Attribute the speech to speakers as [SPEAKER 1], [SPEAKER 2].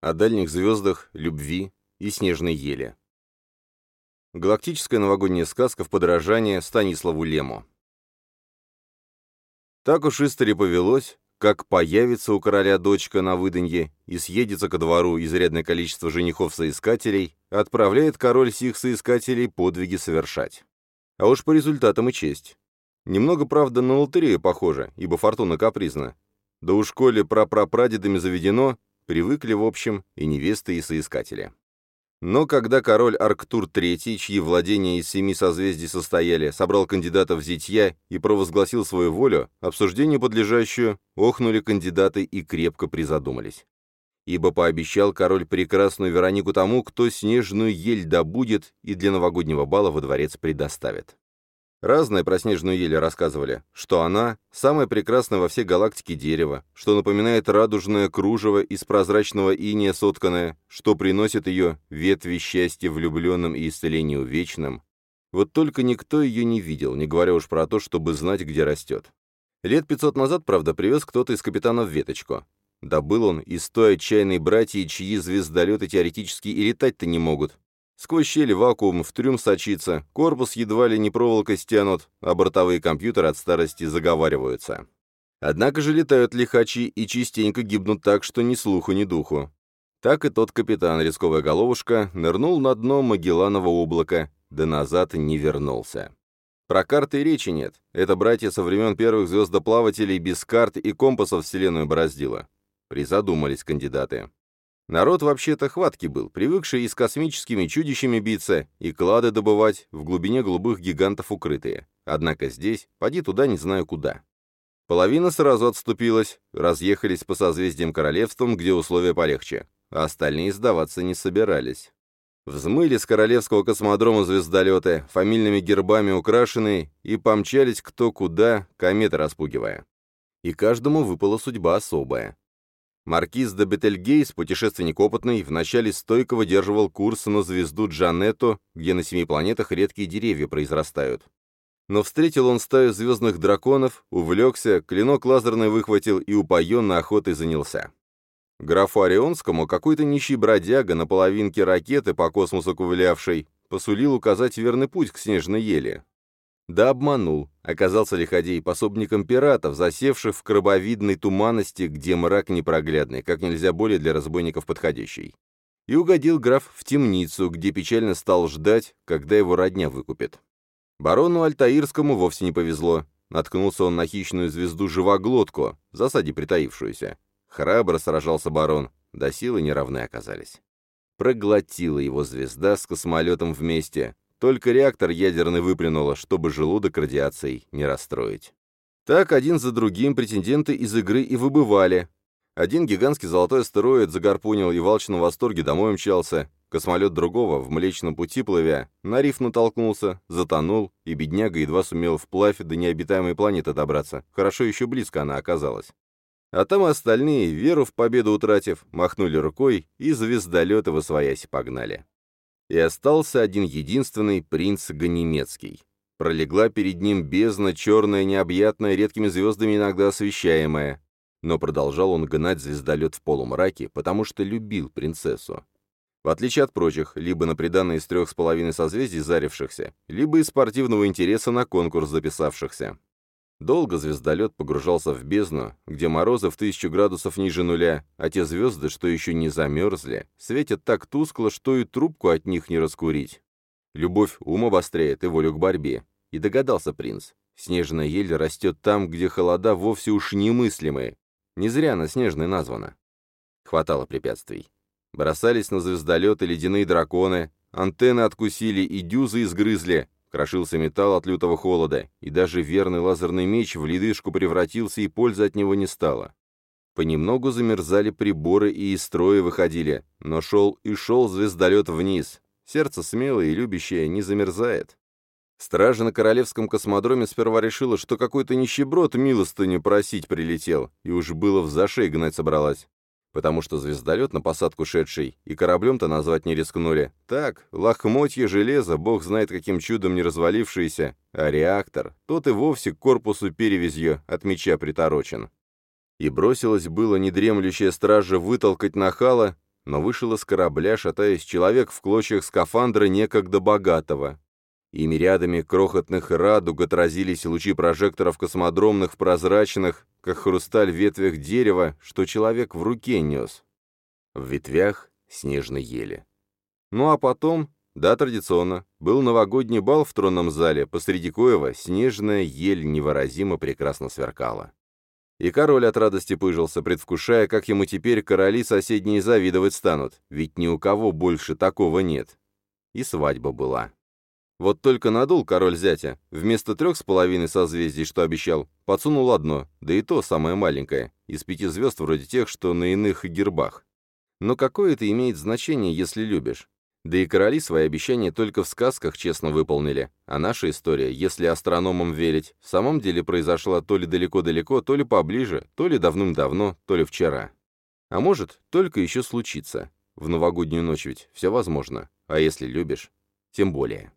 [SPEAKER 1] о дальних звездах, любви и снежной еле. Галактическая новогодняя сказка в подражание Станиславу Лему. Так уж истори повелось, как появится у короля дочка на выданье и съедется ко двору изрядное количество женихов-соискателей, отправляет король сих соискателей подвиги совершать. А уж по результатам и честь. Немного, правда, на лотерею похоже, ибо фортуна капризна. Да уж коли прапрапрадедами заведено, Привыкли, в общем, и невесты, и соискатели. Но когда король Арктур III, чьи владения из семи созвездий состояли, собрал кандидатов в зятья и провозгласил свою волю, обсуждению подлежащую, охнули кандидаты и крепко призадумались. Ибо пообещал король прекрасную Веронику тому, кто снежную ель добудет и для новогоднего бала во дворец предоставит. Разное про снежную ель рассказывали, что она – самое прекрасное во всей галактике дерево, что напоминает радужное кружево из прозрачного иния сотканное, что приносит ее ветви счастья влюбленным и исцелению вечным. Вот только никто ее не видел, не говоря уж про то, чтобы знать, где растет. Лет пятьсот назад, правда, привез кто-то из капитанов веточку. Добыл он из той отчаянной братьи, чьи звездолеты теоретически и летать-то не могут, Сквозь щели вакуум в трюм сочится, корпус едва ли не проволокой стянут, а бортовые компьютеры от старости заговариваются. Однако же летают лихачи и частенько гибнут так, что ни слуху, ни духу. Так и тот капитан, рисковая головушка, нырнул на дно Магелланова облака, да назад не вернулся. Про карты речи нет. Это братья со времен первых звездоплавателей без карт и компасов Вселенную бороздило. Призадумались кандидаты. Народ вообще-то хватки был, привыкший и с космическими чудищами биться, и клады добывать, в глубине голубых гигантов укрытые. Однако здесь, поди туда не знаю куда. Половина сразу отступилась, разъехались по созвездиям королевствам, где условия полегче, а остальные сдаваться не собирались. Взмыли с королевского космодрома звездолеты, фамильными гербами украшенные, и помчались кто куда, кометы распугивая. И каждому выпала судьба особая. Маркиз де Бетельгейс, путешественник опытный, вначале стойко выдерживал курс на звезду Джанетту, где на семи планетах редкие деревья произрастают. Но встретил он стаю звездных драконов, увлекся, клинок лазерный выхватил и упоенно охотой занялся. Графу Орионскому какой-то нищий бродяга на половинке ракеты по космосу ковылявший посулил указать верный путь к снежной еле. Да обманул. Оказался лиходей пособником пиратов, засевших в крабовидной туманности, где мрак непроглядный, как нельзя более для разбойников подходящий. И угодил граф в темницу, где печально стал ждать, когда его родня выкупит. Барону Альтаирскому вовсе не повезло. Наткнулся он на хищную звезду живоглотку, в засаде притаившуюся. Храбро сражался барон, до силы неравны оказались. Проглотила его звезда с космолетом вместе, только реактор ядерный выплюнуло, чтобы желудок радиацией не расстроить. Так один за другим претенденты из игры и выбывали. Один гигантский золотой астероид загорпунил и в алчном восторге домой мчался. Космолет другого, в Млечном пути плывя, на риф натолкнулся, затонул, и бедняга едва сумел вплавь до необитаемой планеты добраться. Хорошо еще близко она оказалась. А там остальные, веру в победу утратив, махнули рукой и звездолеты во своясь погнали и остался один единственный принц Ганимецкий. Пролегла перед ним бездна, черная, необъятная, редкими звездами иногда освещаемая. Но продолжал он гнать звездолет в полумраке, потому что любил принцессу. В отличие от прочих, либо на приданное из трех с половиной созвездий зарившихся, либо из спортивного интереса на конкурс записавшихся. Долго звездолет погружался в бездну, где морозы в тысячу градусов ниже нуля, а те звезды, что еще не замерзли, светят так тускло, что и трубку от них не раскурить. Любовь ум обостряет и волю к борьбе. И догадался принц. Снежная ель растет там, где холода вовсе уж немыслимые. Не зря она снежной названа. Хватало препятствий. Бросались на звездолеты ледяные драконы, антенны откусили и дюзы изгрызли, Крошился металл от лютого холода, и даже верный лазерный меч в ледышку превратился, и пользы от него не стало. Понемногу замерзали приборы и из строя выходили, но шел и шел звездолет вниз. Сердце смелое и любящее не замерзает. Стража на Королевском космодроме сперва решила, что какой-то нищеброд милостыню просить прилетел, и уж было в зашей гнать собралась потому что звездолет на посадку шедший и кораблем-то назвать не рискнули. Так, лохмотье железа, бог знает каким чудом не развалившееся, а реактор, тот и вовсе к корпусу перевязью от меча приторочен. И бросилась было недремлющая стража вытолкать нахала, но вышел из корабля, шатаясь человек в клочьях скафандра некогда богатого. И мириадами крохотных радуг отразились лучи прожекторов космодромных прозрачных, как хрусталь в ветвях дерева, что человек в руке нес. В ветвях снежной ели. Ну а потом, да, традиционно, был новогодний бал в тронном зале, посреди коего снежная ель невыразимо прекрасно сверкала. И король от радости пыжился, предвкушая, как ему теперь короли соседние завидовать станут, ведь ни у кого больше такого нет. И свадьба была. Вот только надул король зятя. Вместо трех с половиной созвездий, что обещал, подсунул одно, да и то самое маленькое, из пяти звезд вроде тех, что на иных гербах. Но какое это имеет значение, если любишь? Да и короли свои обещания только в сказках честно выполнили, а наша история, если астрономам верить, в самом деле произошла то ли далеко-далеко, то ли поближе, то ли давным-давно, то ли вчера. А может, только еще случится. В новогоднюю ночь ведь все возможно, а если любишь, тем более.